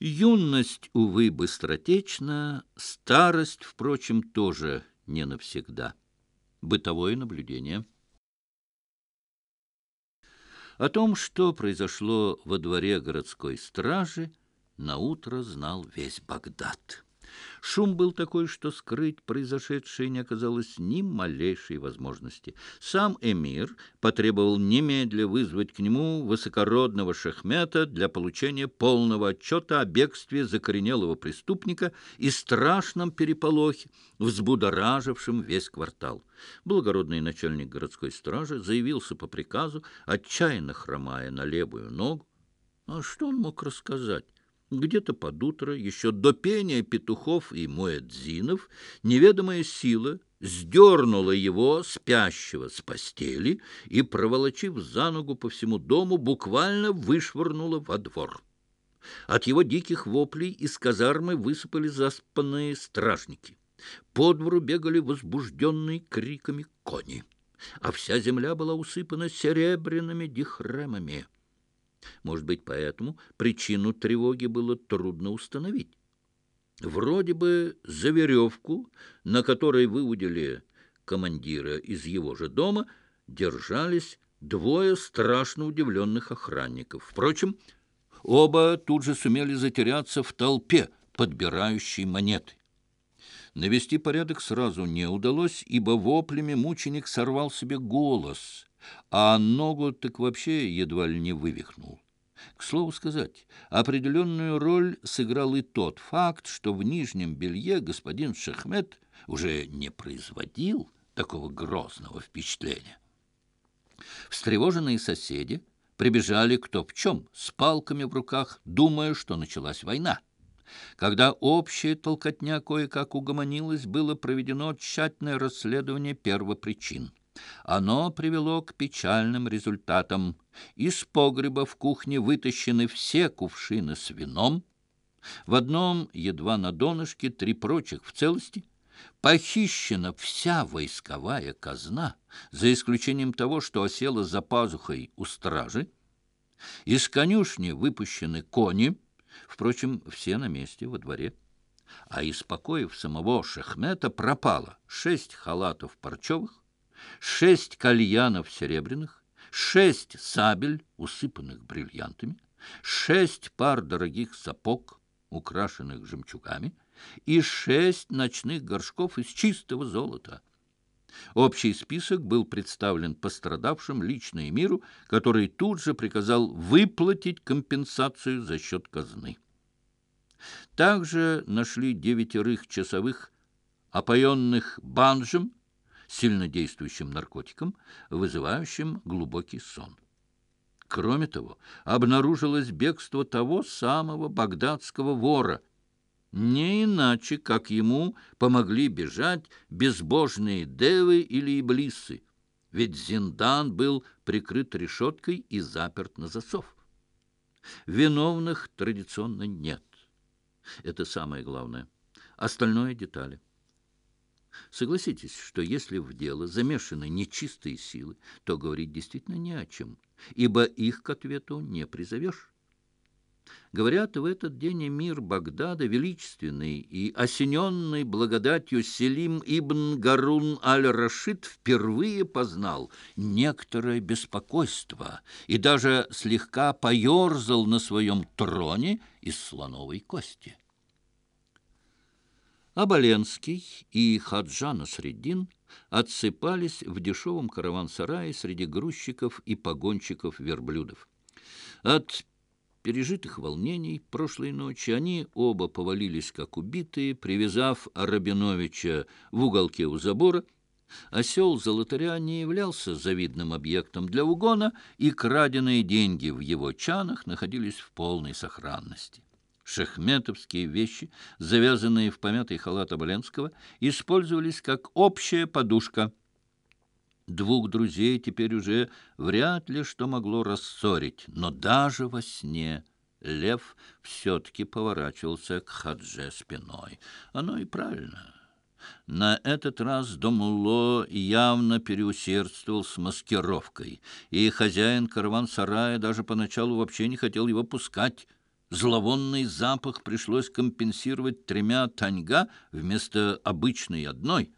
Юность, увы, быстротечна, старость, впрочем, тоже не навсегда. Бытовое наблюдение. О том, что произошло во дворе городской стражи, наутро знал весь Багдад. Шум был такой, что скрыть произошедшее не оказалось ни малейшей возможности. Сам эмир потребовал немедля вызвать к нему высокородного шахмета для получения полного отчета о бегстве закоренелого преступника и страшном переполохе, взбудоражившем весь квартал. Благородный начальник городской стражи заявился по приказу, отчаянно хромая на левую ногу. А что он мог рассказать? Где-то под утро, еще до пения петухов и муэдзинов, неведомая сила сдернула его, спящего, с постели и, проволочив за ногу по всему дому, буквально вышвырнула во двор. От его диких воплей из казармы высыпали заспанные стражники. По двору бегали возбужденные криками кони, а вся земля была усыпана серебряными дихремами. Может быть, поэтому причину тревоги было трудно установить. Вроде бы за веревку, на которой выудили командира из его же дома, держались двое страшно удивленных охранников. Впрочем, оба тут же сумели затеряться в толпе, подбирающей монеты. Навести порядок сразу не удалось, ибо воплями мученик сорвал себе голос — а ногу так вообще едва ли не вывихнул. К слову сказать, определенную роль сыграл и тот факт, что в нижнем белье господин Шахмет уже не производил такого грозного впечатления. Встревоженные соседи прибежали кто в чем, с палками в руках, думая, что началась война. Когда общая толкотня кое-как угомонилась, было проведено тщательное расследование первопричин. Оно привело к печальным результатам. Из погреба в кухне вытащены все кувшины с вином. В одном, едва на донышке, три прочих в целости. Похищена вся войсковая казна, за исключением того, что осела за пазухой у стражи. Из конюшни выпущены кони, впрочем, все на месте во дворе. А из покоев самого Шехмета пропало шесть халатов парчевых, шесть кальянов серебряных, шесть сабель, усыпанных бриллиантами, шесть пар дорогих сапог, украшенных жемчугами, и шесть ночных горшков из чистого золота. Общий список был представлен пострадавшим лично миру, который тут же приказал выплатить компенсацию за счет казны. Также нашли девятерых часовых, опоенных банжем, сильнодействующим наркотиком, вызывающим глубокий сон. Кроме того, обнаружилось бегство того самого багдадского вора. Не иначе, как ему помогли бежать безбожные девы или иблисы, ведь Зиндан был прикрыт решеткой и заперт на засов. Виновных традиционно нет. Это самое главное. Остальное — детали. Согласитесь, что если в дело замешаны нечистые силы, то говорить действительно не о чем, ибо их к ответу не призовешь. Говорят, в этот день эмир Багдада, величественный и осененный благодатью Селим ибн Гарун аль-Рашид, впервые познал некоторое беспокойство и даже слегка поерзал на своем троне из слоновой кости. Абаленский и Хаджана Средин отсыпались в дешевом караван-сарае среди грузчиков и погонщиков верблюдов. От пережитых волнений прошлой ночи они оба повалились как убитые, привязав Рабиновича в уголке у забора. Осел золотаря не являлся завидным объектом для угона, и краденые деньги в его чанах находились в полной сохранности. Шехметовские вещи, завязанные в помятый халат Оболенского, использовались как общая подушка. Двух друзей теперь уже вряд ли что могло рассорить, но даже во сне Лев все-таки поворачивался к Хадже спиной. Оно и правильно. На этот раз Домуло явно переусердствовал с маскировкой, и хозяин караван-сарая даже поначалу вообще не хотел его пускать. Зловонный запах пришлось компенсировать тремя таньга вместо обычной одной.